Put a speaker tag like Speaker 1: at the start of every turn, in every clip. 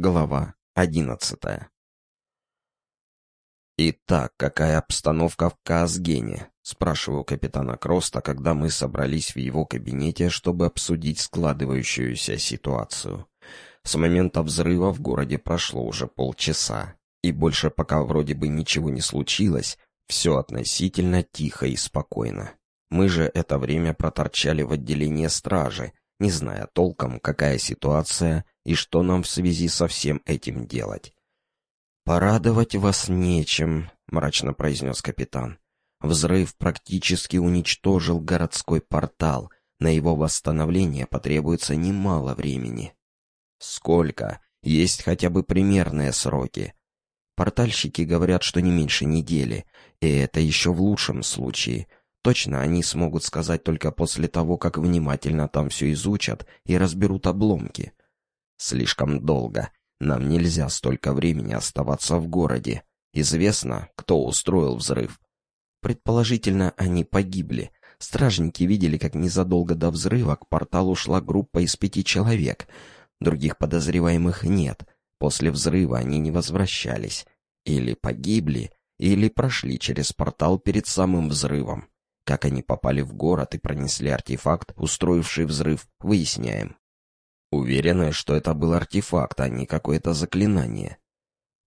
Speaker 1: Глава одиннадцатая «Итак, какая обстановка в Казгене?» — спрашиваю капитана Кроста, когда мы собрались в его кабинете, чтобы обсудить складывающуюся ситуацию. С момента взрыва в городе прошло уже полчаса, и больше пока вроде бы ничего не случилось, все относительно тихо и спокойно. Мы же это время проторчали в отделении стражи, не зная толком, какая ситуация и что нам в связи со всем этим делать. «Порадовать вас нечем», — мрачно произнес капитан. «Взрыв практически уничтожил городской портал. На его восстановление потребуется немало времени». «Сколько? Есть хотя бы примерные сроки?» Портальщики говорят, что не меньше недели, и это еще в лучшем случае. Точно они смогут сказать только после того, как внимательно там все изучат и разберут обломки. Слишком долго. Нам нельзя столько времени оставаться в городе. Известно, кто устроил взрыв. Предположительно, они погибли. Стражники видели, как незадолго до взрыва к порталу шла группа из пяти человек. Других подозреваемых нет. После взрыва они не возвращались. Или погибли, или прошли через портал перед самым взрывом. Как они попали в город и пронесли артефакт, устроивший взрыв, выясняем. Уверены, что это был артефакт, а не какое-то заклинание.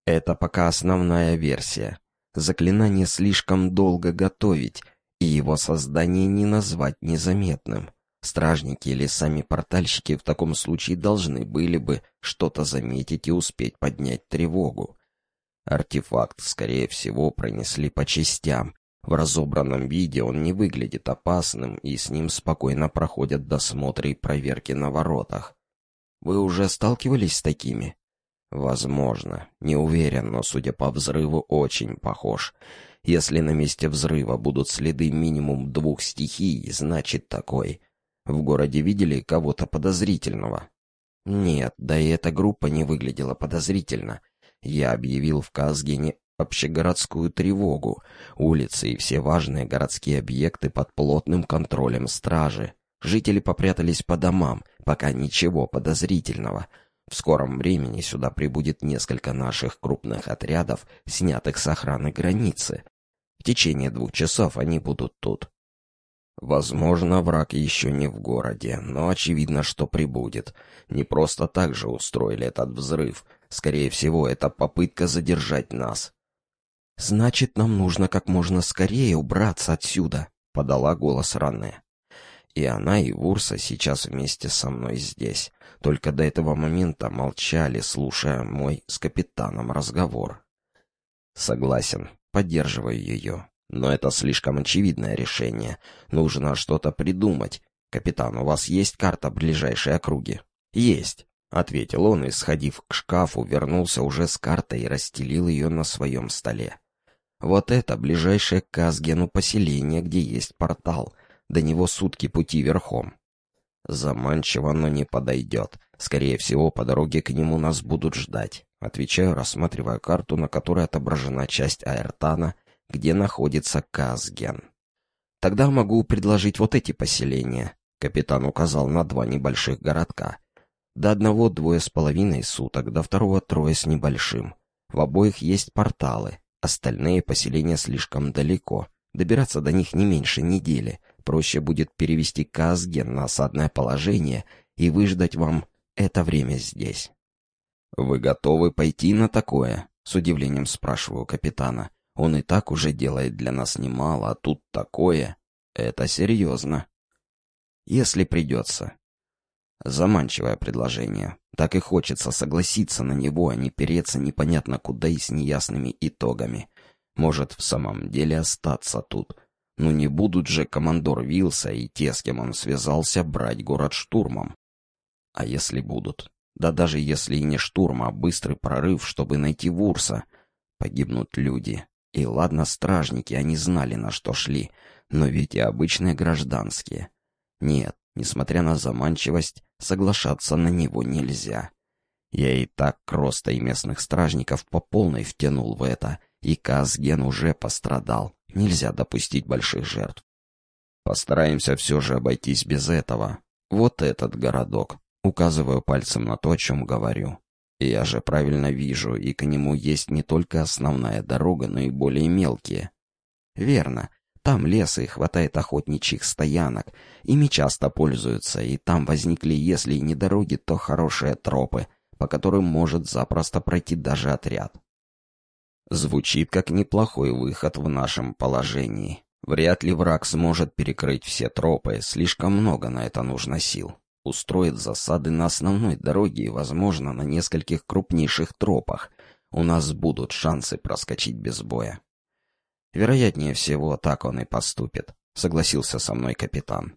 Speaker 1: Это пока основная версия. Заклинание слишком долго готовить, и его создание не назвать незаметным. Стражники или сами портальщики в таком случае должны были бы что-то заметить и успеть поднять тревогу. Артефакт, скорее всего, пронесли по частям, в разобранном виде он не выглядит опасным, и с ним спокойно проходят досмотры и проверки на воротах. Вы уже сталкивались с такими? Возможно. Не уверен, но, судя по взрыву, очень похож. Если на месте взрыва будут следы минимум двух стихий, значит такой. В городе видели кого-то подозрительного? Нет, да и эта группа не выглядела подозрительно. Я объявил в Казгене общегородскую тревогу. Улицы и все важные городские объекты под плотным контролем стражи. Жители попрятались по домам, пока ничего подозрительного. В скором времени сюда прибудет несколько наших крупных отрядов, снятых с охраны границы. В течение двух часов они будут тут. Возможно, враг еще не в городе, но очевидно, что прибудет. Не просто так же устроили этот взрыв. Скорее всего, это попытка задержать нас. «Значит, нам нужно как можно скорее убраться отсюда», — подала голос Ранне. И она, и Вурса сейчас вместе со мной здесь. Только до этого момента молчали, слушая мой с капитаном разговор. Согласен, поддерживаю ее. Но это слишком очевидное решение. Нужно что-то придумать. Капитан, у вас есть карта ближайшей округи? Есть. — ответил он и, сходив к шкафу, вернулся уже с картой и расстелил ее на своем столе. Вот это ближайшее к Казгену поселение, где есть портал. До него сутки пути верхом. Заманчиво, но не подойдет. Скорее всего, по дороге к нему нас будут ждать. Отвечаю, рассматривая карту, на которой отображена часть Аэртана, где находится Казген. Тогда могу предложить вот эти поселения. Капитан указал на два небольших городка. До одного двое с половиной суток, до второго трое с небольшим. В обоих есть порталы. Остальные поселения слишком далеко. Добираться до них не меньше недели. Проще будет перевести Казген на осадное положение и выждать вам это время здесь. «Вы готовы пойти на такое?» — с удивлением спрашиваю капитана. «Он и так уже делает для нас немало, а тут такое. Это серьезно». «Если придется». Заманчивое предложение. Так и хочется согласиться на него, а не переться непонятно куда и с неясными итогами. Может, в самом деле остаться тут. Ну не будут же командор Вилса и те, с кем он связался, брать город штурмом. А если будут? Да даже если и не штурм, а быстрый прорыв, чтобы найти Вурса. Погибнут люди. И ладно, стражники, они знали, на что шли. Но ведь и обычные гражданские. Нет, несмотря на заманчивость, соглашаться на него нельзя. Я и так Кроста и местных стражников по полной втянул в это, и Казген уже пострадал. Нельзя допустить больших жертв. Постараемся все же обойтись без этого. Вот этот городок. Указываю пальцем на то, о чем говорю. Я же правильно вижу, и к нему есть не только основная дорога, но и более мелкие. Верно. Там лес и хватает охотничьих стоянок. Ими часто пользуются, и там возникли, если и не дороги, то хорошие тропы, по которым может запросто пройти даже отряд. Звучит как неплохой выход в нашем положении. Вряд ли враг сможет перекрыть все тропы, слишком много на это нужно сил. Устроит засады на основной дороге и, возможно, на нескольких крупнейших тропах. У нас будут шансы проскочить без боя. Вероятнее всего, так он и поступит, согласился со мной капитан.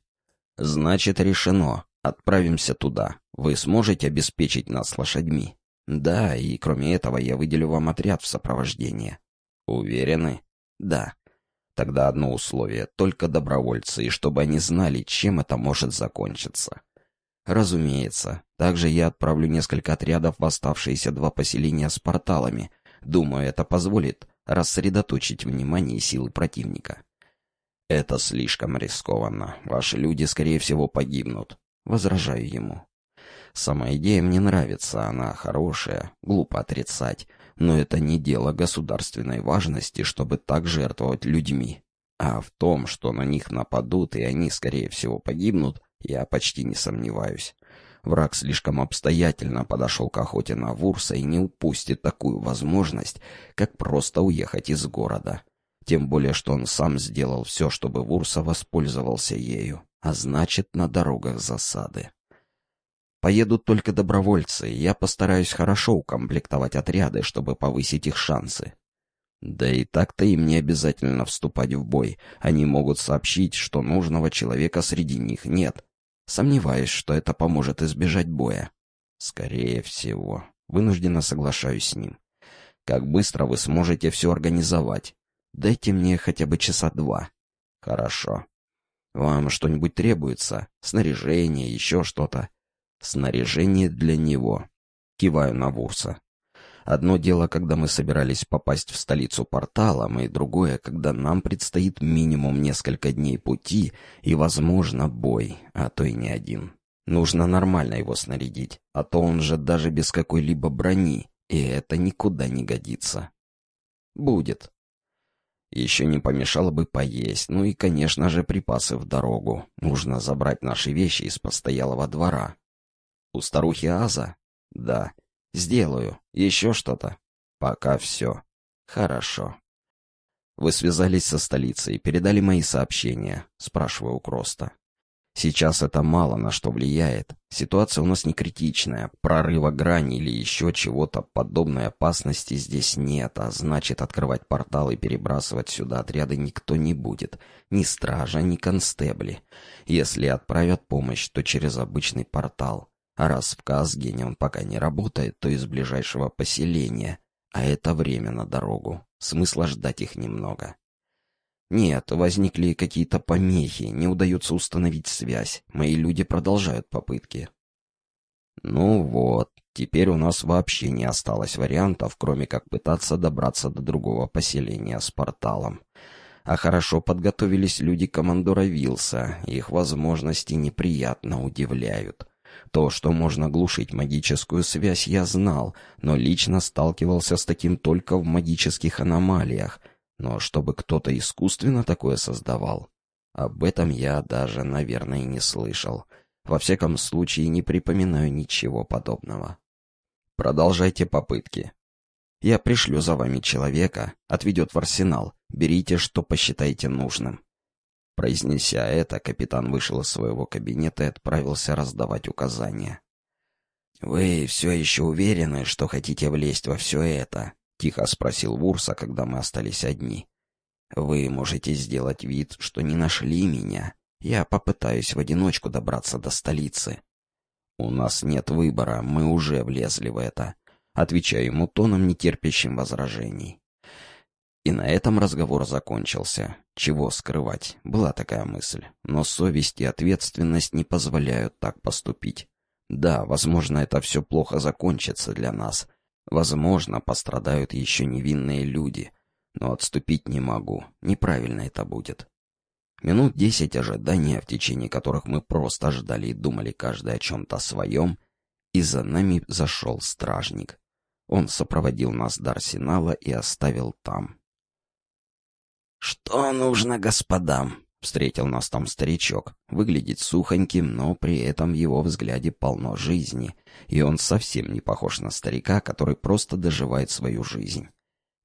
Speaker 1: Значит, решено. Отправимся туда. Вы сможете обеспечить нас лошадьми? Да, и кроме этого я выделю вам отряд в сопровождение. Уверены? Да. Тогда одно условие — только добровольцы, и чтобы они знали, чем это может закончиться. Разумеется. Также я отправлю несколько отрядов в оставшиеся два поселения с порталами. Думаю, это позволит рассредоточить внимание и силы противника. Это слишком рискованно. Ваши люди, скорее всего, погибнут. Возражаю ему. Сама идея мне нравится, она хорошая, глупо отрицать, но это не дело государственной важности, чтобы так жертвовать людьми. А в том, что на них нападут и они, скорее всего, погибнут, я почти не сомневаюсь. Враг слишком обстоятельно подошел к охоте на Вурса и не упустит такую возможность, как просто уехать из города. Тем более, что он сам сделал все, чтобы Вурса воспользовался ею, а значит, на дорогах засады. Поедут только добровольцы, и я постараюсь хорошо укомплектовать отряды, чтобы повысить их шансы. Да и так-то им не обязательно вступать в бой. Они могут сообщить, что нужного человека среди них нет. Сомневаюсь, что это поможет избежать боя. Скорее всего. Вынужденно соглашаюсь с ним. Как быстро вы сможете все организовать? Дайте мне хотя бы часа два. Хорошо. Вам что-нибудь требуется? Снаряжение, еще что-то? Снаряжение для него. Киваю на Вурса. Одно дело, когда мы собирались попасть в столицу порталом, и другое, когда нам предстоит минимум несколько дней пути и, возможно, бой, а то и не один. Нужно нормально его снарядить, а то он же даже без какой-либо брони, и это никуда не годится. Будет. Еще не помешало бы поесть, ну и, конечно же, припасы в дорогу. Нужно забрать наши вещи из постоялого двора. У старухи Аза? Да. Сделаю. Еще что-то? Пока все. Хорошо. Вы связались со столицей, передали мои сообщения, спрашиваю у Кроста. Сейчас это мало на что влияет. Ситуация у нас не критичная. Прорыва грани или еще чего-то подобной опасности здесь нет, а значит, открывать портал и перебрасывать сюда отряды никто не будет. Ни стража, ни констебли. Если отправят помощь, то через обычный портал. А раз в Казгене он пока не работает, то из ближайшего поселения, а это время на дорогу. Смысла ждать их немного. Нет, возникли какие-то помехи, не удается установить связь. Мои люди продолжают попытки. Ну вот, теперь у нас вообще не осталось вариантов, кроме как пытаться добраться до другого поселения с порталом. А хорошо подготовились люди командора Вилса, их возможности неприятно удивляют. То, что можно глушить магическую связь, я знал, но лично сталкивался с таким только в магических аномалиях. Но чтобы кто-то искусственно такое создавал, об этом я даже, наверное, не слышал. Во всяком случае, не припоминаю ничего подобного. Продолжайте попытки. Я пришлю за вами человека, отведет в арсенал. Берите, что посчитаете нужным. Произнеся это, капитан вышел из своего кабинета и отправился раздавать указания. «Вы все еще уверены, что хотите влезть во все это?» — тихо спросил Вурса, когда мы остались одни. «Вы можете сделать вид, что не нашли меня. Я попытаюсь в одиночку добраться до столицы». «У нас нет выбора, мы уже влезли в это», — отвечаю ему тоном, нетерпящим возражений. И на этом разговор закончился. Чего скрывать, была такая мысль. Но совесть и ответственность не позволяют так поступить. Да, возможно, это все плохо закончится для нас. Возможно, пострадают еще невинные люди. Но отступить не могу. Неправильно это будет. Минут десять ожидания, в течение которых мы просто ждали и думали каждый о чем-то своем, и за нами зашел стражник. Он сопроводил нас до арсенала и оставил там.
Speaker 2: «Что нужно господам?» — встретил нас там старичок. Выглядит сухоньким, но при этом в его взгляде полно жизни, и он совсем не похож на старика, который просто доживает свою жизнь.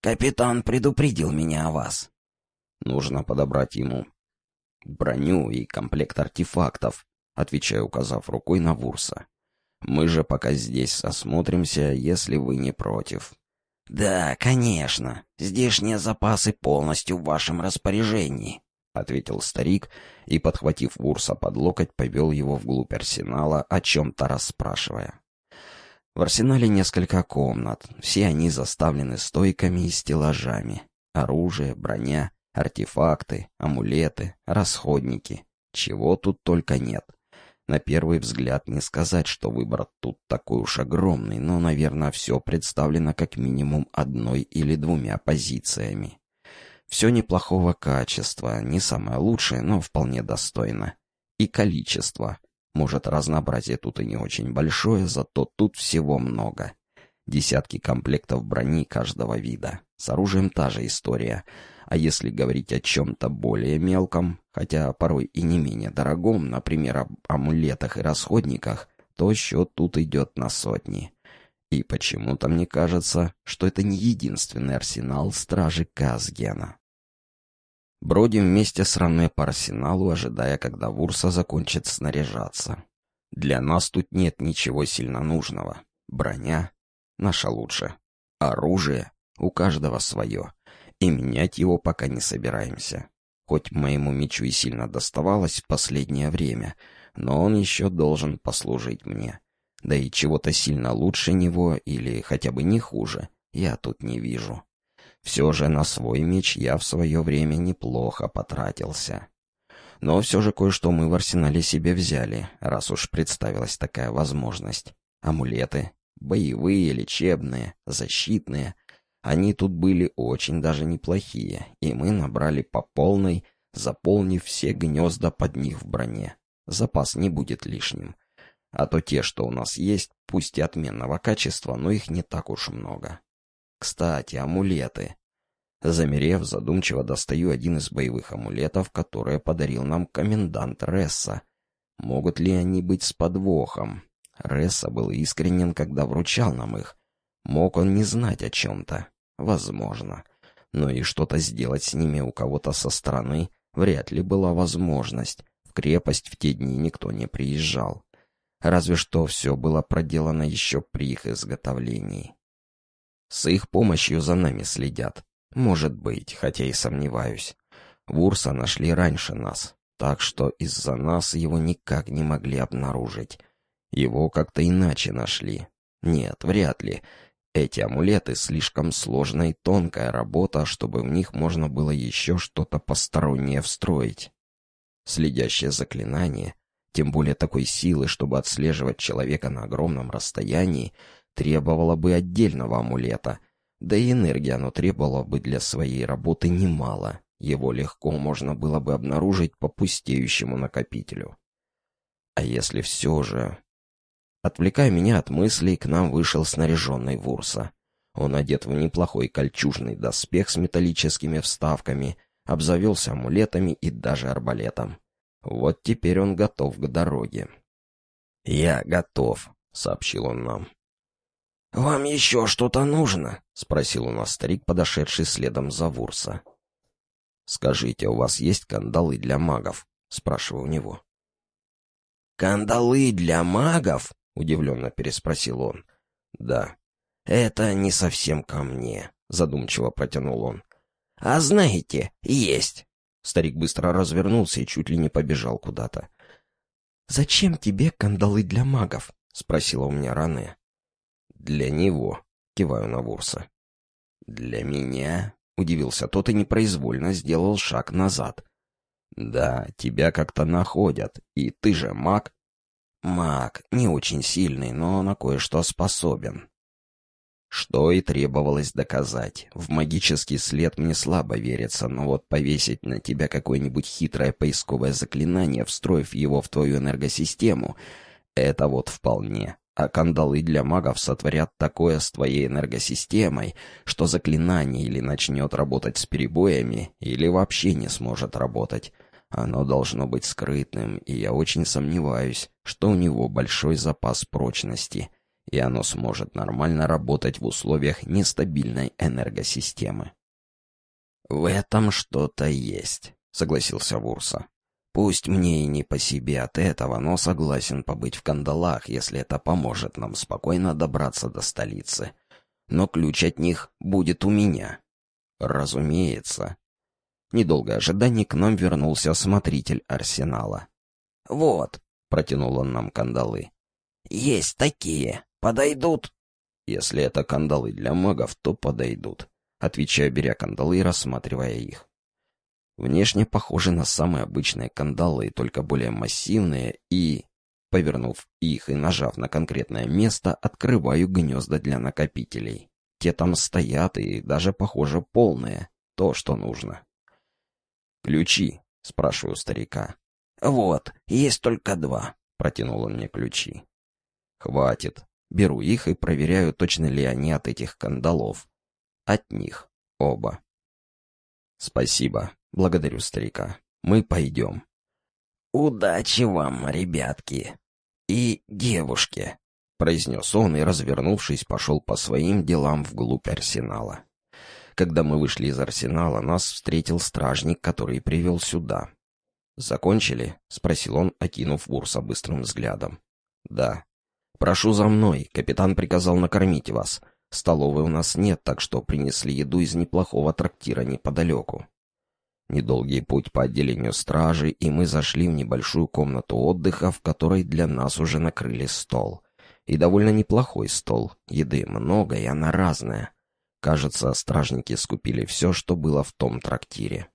Speaker 2: «Капитан предупредил меня о вас».
Speaker 1: «Нужно подобрать ему броню и комплект артефактов», — отвечаю, указав рукой на Вурса. «Мы же пока здесь осмотримся, если вы не против».
Speaker 2: «Да, конечно. Здешние запасы полностью в вашем распоряжении», — ответил старик и, подхватив Вурса под локоть, повел его вглубь арсенала, о чем-то расспрашивая. В арсенале несколько комнат, все они заставлены стойками и стеллажами. Оружие, броня, артефакты, амулеты, расходники. Чего тут только нет. На первый взгляд не сказать, что выбор тут такой уж огромный, но, наверное, все представлено как минимум одной или двумя позициями. Все неплохого качества, не самое лучшее, но вполне достойно. И количество. Может, разнообразие тут и не очень большое, зато тут всего много. Десятки комплектов брони каждого вида. С оружием та же история. А если говорить о чем-то более мелком, хотя порой и не менее дорогом, например, об амулетах и расходниках, то счет тут идет на сотни. И почему-то мне кажется, что это не единственный арсенал стражи Казгена. Бродим вместе с Ране по арсеналу, ожидая, когда Вурса закончит снаряжаться. Для нас тут нет ничего сильно нужного. Броня — наша лучше. Оружие — у каждого свое и менять его пока не собираемся. Хоть моему мечу и сильно доставалось в последнее время, но он еще должен послужить мне. Да и чего-то сильно лучше него или хотя бы не хуже я тут не вижу. Все же на свой меч я в свое время неплохо потратился. Но все же кое-что мы в арсенале себе взяли, раз уж представилась такая возможность. Амулеты, боевые, лечебные, защитные — они тут были очень даже неплохие, и мы набрали по полной, заполнив все гнезда под них в броне. Запас не будет лишним. А то те, что у нас есть, пусть и отменного качества, но их не так уж много. Кстати, амулеты. Замерев, задумчиво достаю один из боевых амулетов, которые подарил нам комендант Ресса. Могут ли они быть с подвохом? Ресса был искренен, когда вручал нам их, Мог он не знать о чем-то? Возможно. Но и что-то сделать с ними у кого-то со стороны вряд ли была возможность. В крепость в те дни никто не приезжал. Разве что все было проделано еще при их изготовлении. С их помощью за нами следят. Может быть, хотя и сомневаюсь. Вурса нашли раньше нас, так что из-за нас его никак не могли обнаружить. Его как-то иначе нашли. Нет, вряд ли. Эти амулеты слишком сложная и тонкая работа, чтобы в них можно было еще что-то постороннее встроить. Следящее заклинание, тем более такой силы, чтобы отслеживать человека на огромном расстоянии, требовало бы отдельного амулета, да и энергии оно требовало бы для своей работы немало. Его легко можно было бы обнаружить по пустеющему накопителю. А если все же Отвлекая меня от мыслей, к нам вышел снаряженный Вурса. Он одет в неплохой кольчужный доспех с металлическими вставками, обзавелся амулетами и даже арбалетом. Вот теперь он готов к дороге. «Я готов», — сообщил он нам. «Вам еще что-то нужно?»
Speaker 1: — спросил у нас старик, подошедший следом за Вурса. «Скажите, у вас есть кандалы для магов?» — спрашиваю у него.
Speaker 2: «Кандалы для магов?»
Speaker 1: Удивленно переспросил он. «Да».
Speaker 2: «Это не совсем ко мне», — задумчиво протянул он. «А знаете, есть».
Speaker 1: Старик быстро развернулся и чуть ли не побежал куда-то.
Speaker 2: «Зачем тебе кандалы для магов?» — спросила у меня Ране.
Speaker 1: «Для него», — киваю на Вурса. «Для меня?» — удивился тот и непроизвольно сделал шаг назад. «Да, тебя как-то находят, и ты же маг,
Speaker 2: Маг, не очень сильный, но на кое-что способен.
Speaker 1: Что и требовалось доказать. В магический след мне слабо верится, но вот повесить на тебя какое-нибудь хитрое поисковое заклинание, встроив его в твою энергосистему, это вот вполне.
Speaker 2: а кандалы для магов сотворят такое с твоей энергосистемой, что заклинание или начнет работать с перебоями, или вообще не сможет работать. Оно должно быть скрытным, и я очень сомневаюсь, что у него большой запас прочности, и оно сможет нормально работать в условиях нестабильной энергосистемы. «В этом что-то есть», — согласился Вурса. «Пусть мне и не по себе от этого, но согласен побыть в кандалах, если это поможет нам спокойно добраться до столицы. Но ключ от них будет у меня». «Разумеется», Недолго ожидания к нам вернулся смотритель арсенала.
Speaker 3: «Вот», —
Speaker 2: протянул он нам кандалы.
Speaker 3: «Есть такие. Подойдут?»
Speaker 2: «Если это кандалы для магов, то подойдут», — отвечаю, беря кандалы и рассматривая их. Внешне похожи на самые обычные кандалы, только более массивные и... Повернув их и нажав на конкретное место, открываю гнезда для накопителей. Те там стоят и даже, похоже, полные. То, что нужно. «Ключи?» — спрашиваю старика.
Speaker 3: «Вот, есть только два», —
Speaker 2: протянул он мне ключи. «Хватит. Беру их и проверяю, точно ли они от этих кандалов. От них. Оба». «Спасибо. Благодарю старика. Мы пойдем».
Speaker 3: «Удачи вам, ребятки. И девушке», —
Speaker 2: произнес он и, развернувшись, пошел по своим делам вглубь арсенала. Когда мы вышли из арсенала, нас встретил стражник, который привел сюда. «Закончили?» — спросил он, окинув Вурса быстрым взглядом. «Да». «Прошу за мной. Капитан приказал накормить вас. Столовой у нас нет, так что принесли еду из неплохого трактира неподалеку». Недолгий путь по отделению стражи, и мы зашли в небольшую комнату отдыха, в которой для нас уже накрыли стол. И довольно неплохой стол. Еды много, и она разная. Кажется, стражники скупили все, что было в том трактире.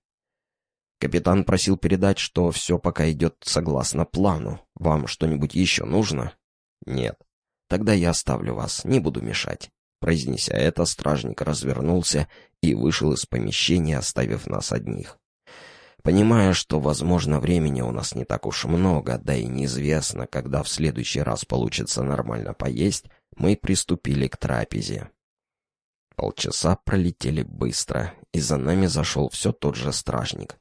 Speaker 2: Капитан просил передать, что все пока идет согласно плану. Вам что-нибудь еще нужно? Нет. Тогда я оставлю вас, не буду мешать. Произнеся это, стражник развернулся и вышел из помещения, оставив нас одних. Понимая, что, возможно, времени у нас не так уж много, да и неизвестно, когда в следующий раз получится нормально поесть, мы приступили к трапезе. Полчаса пролетели быстро, и за нами зашел все тот же стражник.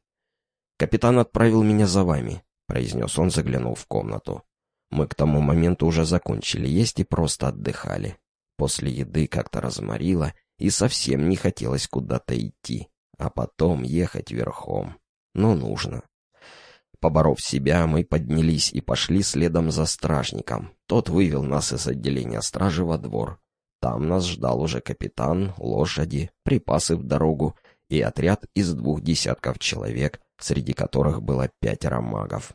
Speaker 2: «Капитан отправил меня за вами», — произнес он, заглянув в комнату. Мы к тому моменту уже закончили есть и просто отдыхали. После еды как-то разморило, и совсем не хотелось куда-то идти, а потом ехать верхом. Но нужно. Поборов себя, мы поднялись и пошли следом за стражником. Тот вывел нас из отделения стражи во двор, там нас ждал уже капитан, лошади, припасы в дорогу и отряд из двух десятков человек, среди которых было пятеро магов.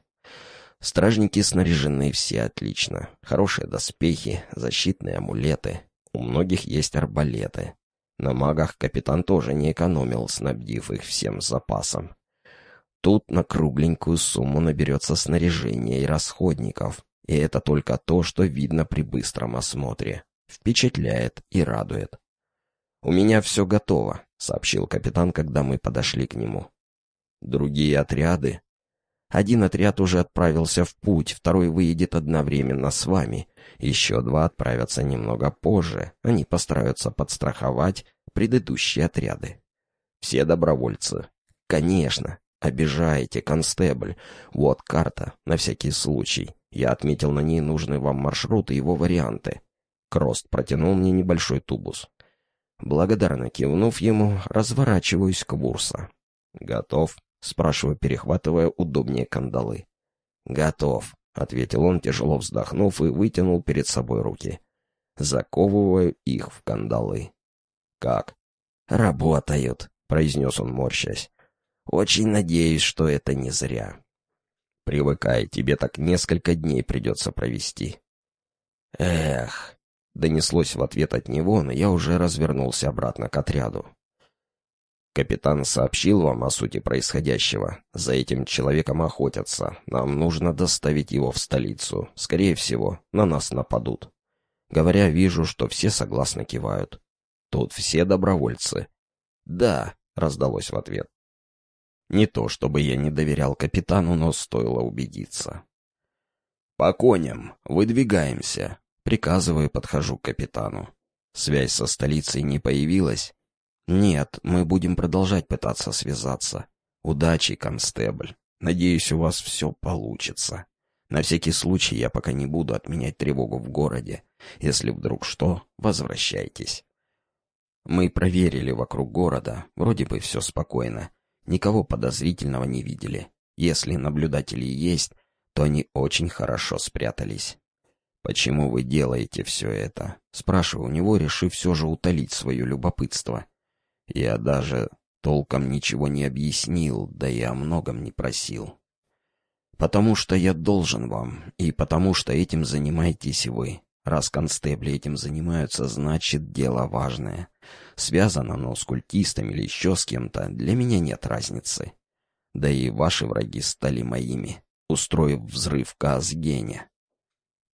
Speaker 2: Стражники снаряжены все отлично. Хорошие доспехи, защитные амулеты. У многих есть арбалеты. На магах капитан тоже не экономил, снабдив их всем запасом. Тут на кругленькую сумму наберется снаряжение и расходников. И это только то, что видно при быстром осмотре впечатляет и радует. «У меня все готово», — сообщил капитан, когда мы подошли к нему. «Другие отряды?» «Один отряд уже отправился в путь, второй выедет одновременно с вами. Еще два отправятся немного позже. Они постараются подстраховать предыдущие отряды». «Все добровольцы?» «Конечно. Обижаете, констебль. Вот карта, на всякий случай. Я отметил на ней нужный вам маршрут и его варианты. Крост протянул мне небольшой тубус. Благодарно кивнув ему, разворачиваюсь к Вурса. «Готов?» — спрашиваю, перехватывая удобнее кандалы. «Готов», — ответил он, тяжело вздохнув, и вытянул перед собой руки. Заковываю их в кандалы. «Как?» «Работают», — произнес он, морщась. «Очень надеюсь, что это не зря». «Привыкай, тебе так несколько дней придется провести». «Эх», Донеслось в ответ от него, но я уже развернулся обратно к отряду. «Капитан сообщил вам о сути происходящего. За этим человеком охотятся. Нам нужно доставить его в столицу. Скорее всего, на нас нападут». Говоря, вижу, что все согласно кивают. «Тут все добровольцы». «Да», — раздалось в ответ. Не то, чтобы я не доверял капитану, но стоило убедиться. «По коням! Выдвигаемся!»
Speaker 1: Приказываю, подхожу к капитану. Связь со столицей не появилась? Нет, мы будем продолжать пытаться связаться. Удачи, констебль. Надеюсь, у вас все получится. На всякий случай я пока не буду отменять тревогу в городе. Если вдруг что, возвращайтесь. Мы проверили вокруг города, вроде бы все спокойно. Никого подозрительного не видели. Если наблюдатели есть, то они очень хорошо спрятались. «Почему вы делаете все это?» — спрашиваю у него, решив все же утолить свое любопытство. Я даже толком ничего не объяснил, да и о многом не просил. «Потому что я должен вам, и потому что этим занимаетесь вы. Раз констебли этим занимаются, значит, дело важное. Связано оно с культистами или еще с кем-то, для меня нет разницы. Да и ваши враги стали моими, устроив взрыв Казгене.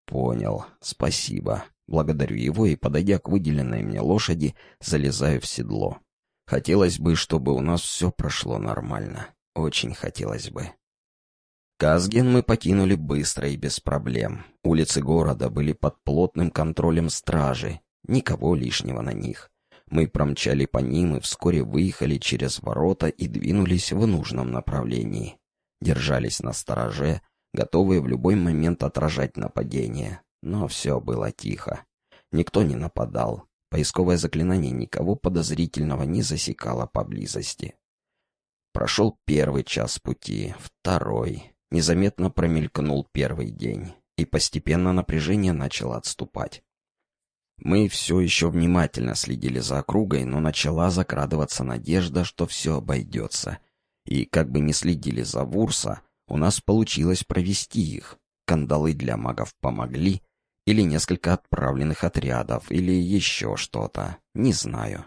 Speaker 1: Понял, спасибо. Благодарю его и, подойдя к выделенной мне лошади, залезаю в седло. Хотелось бы, чтобы у нас все прошло нормально. Очень хотелось бы. Казген мы покинули быстро и без проблем. Улицы города были под плотным контролем стражи. Никого лишнего на них. Мы промчали по ним и вскоре выехали через ворота и двинулись в нужном направлении. Держались на стороже, готовые в любой момент отражать нападение. Но все было тихо. Никто не нападал. Поисковое заклинание никого подозрительного не засекало поблизости. Прошел первый час пути, второй. Незаметно промелькнул первый день, и постепенно напряжение начало отступать. Мы все еще внимательно следили за округой, но начала закрадываться надежда, что все обойдется. И как бы не следили за Вурса, у нас получилось провести их. Кандалы для магов помогли, или несколько отправленных отрядов, или еще что-то, не знаю.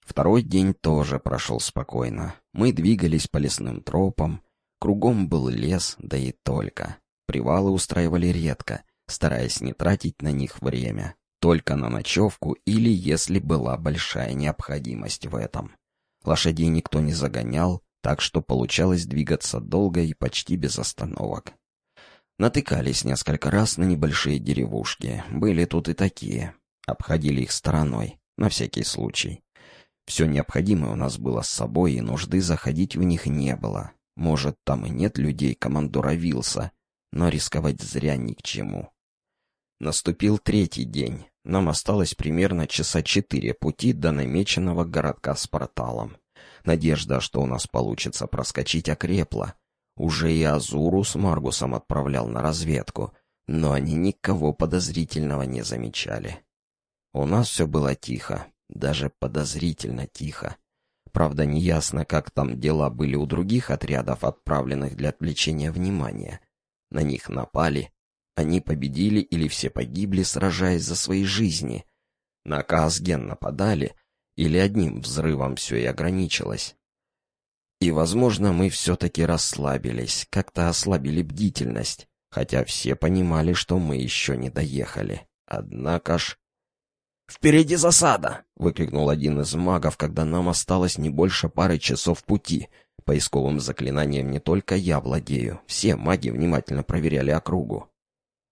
Speaker 1: Второй день тоже прошел спокойно. Мы двигались по лесным тропам, кругом был лес, да и только. Привалы устраивали редко, стараясь не тратить на них время, только на ночевку или если была большая необходимость в этом. Лошадей никто не загонял, так что получалось двигаться долго и почти без остановок. Натыкались несколько раз на небольшие деревушки, были тут и такие. Обходили их стороной, на всякий случай. Все необходимое у нас было с собой, и нужды заходить в них не было. Может, там и нет людей командора Вилса, но рисковать зря ни к чему. Наступил третий день. Нам осталось примерно часа четыре пути до намеченного городка с порталом. Надежда, что у нас получится проскочить, окрепла. Уже и Азуру с Маргусом отправлял на разведку, но они никого подозрительного не замечали. У нас все было тихо, даже подозрительно тихо. Правда, неясно, как там дела были у других отрядов, отправленных для отвлечения внимания. На них напали, они победили или все погибли, сражаясь за свои жизни. На Казген нападали, или одним взрывом все и ограничилось. И, возможно, мы все-таки расслабились, как-то ослабили бдительность, хотя все понимали, что мы еще не доехали. Однако ж... «Впереди засада!» — выкрикнул один из магов, когда нам осталось не больше пары часов пути. Поисковым заклинанием не только я владею, все маги внимательно проверяли округу.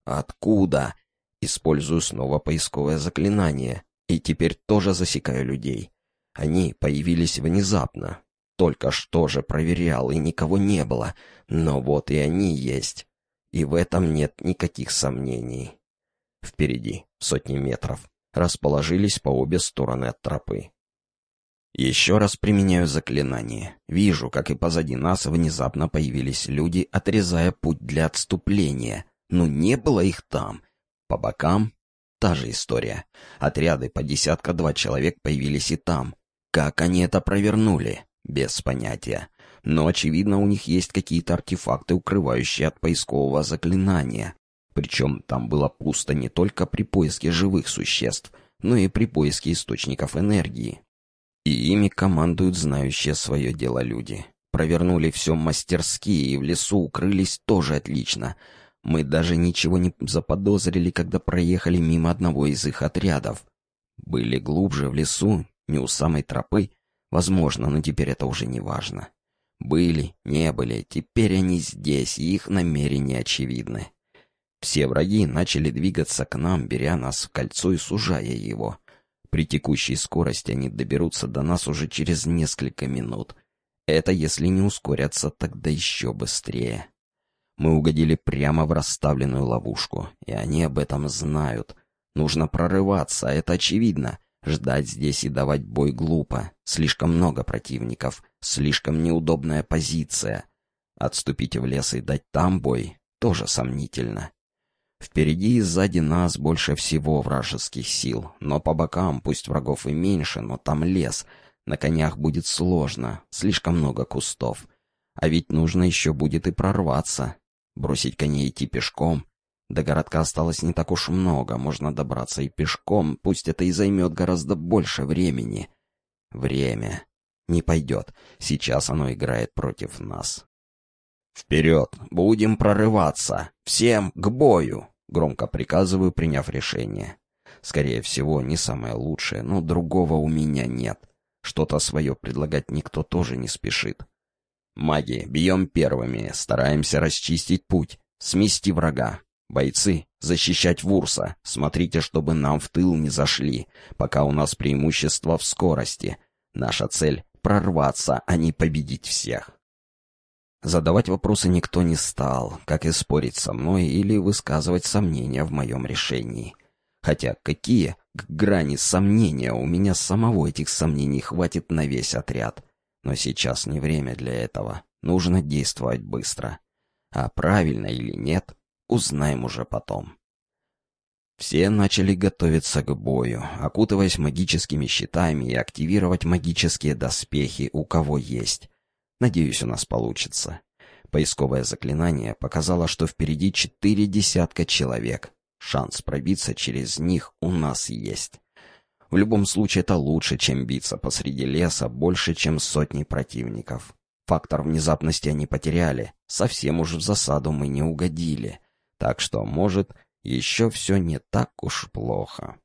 Speaker 1: «Откуда?» Использую снова поисковое заклинание, и теперь тоже засекаю людей. Они появились внезапно. Только что же проверял, и никого не было, но вот и они есть. И в этом нет никаких сомнений. Впереди, сотни метров, расположились по обе стороны от тропы. Еще раз применяю заклинание. Вижу, как и позади нас внезапно появились люди, отрезая путь для отступления. Но не было их там. По бокам та же история. Отряды по десятка-два человек появились и там. Как они это провернули? Без понятия. Но, очевидно, у них есть какие-то артефакты, укрывающие от поискового заклинания. Причем там было пусто не только при поиске живых существ, но и при поиске источников энергии. И ими командуют знающие свое дело люди. Провернули все мастерски и в лесу укрылись тоже отлично. Мы даже ничего не заподозрили, когда проехали мимо одного из их отрядов. Были глубже в лесу, не у самой тропы, возможно, но теперь это уже не важно. Были, не были, теперь они здесь, и их намерения очевидны. Все враги начали двигаться к нам, беря нас в кольцо и сужая его. При текущей скорости они доберутся до нас уже через несколько минут. Это если не ускорятся, тогда еще быстрее. Мы угодили прямо в расставленную ловушку, и они об этом знают. Нужно прорываться, это очевидно. Ждать здесь и давать бой глупо. Слишком много противников, слишком неудобная позиция. Отступить в лес и дать там бой тоже сомнительно. Впереди и сзади нас больше всего вражеских сил, но по бокам, пусть врагов и меньше, но там лес. На конях будет сложно, слишком много кустов. А ведь нужно еще будет и прорваться. Бросить коней идти пешком. До городка осталось не так уж много, можно добраться и пешком, пусть это и займет гораздо больше времени. Время. Не пойдет, сейчас оно играет против нас. «Вперед! Будем прорываться! Всем к бою!» — громко приказываю, приняв решение. Скорее всего, не самое лучшее, но другого у меня нет. Что-то свое предлагать никто тоже не спешит. Маги, бьем первыми, стараемся расчистить путь, смести врага. Бойцы, защищать Вурса, смотрите, чтобы нам в тыл не зашли, пока у нас преимущество в скорости. Наша цель — прорваться, а не победить всех. Задавать вопросы никто не стал, как и спорить со мной или высказывать сомнения в моем решении. Хотя какие к грани сомнения у меня самого этих сомнений хватит на весь отряд. Но сейчас не время для этого. Нужно действовать быстро. А правильно или нет, узнаем уже потом. Все начали готовиться к бою, окутываясь магическими щитами и активировать магические доспехи, у кого есть. Надеюсь, у нас получится. Поисковое заклинание показало, что впереди четыре десятка человек. Шанс пробиться через них у нас есть. В любом случае это лучше, чем биться посреди леса больше, чем сотни противников. Фактор внезапности они потеряли. Совсем уж в засаду мы не угодили. Так что, может, еще все не так уж плохо.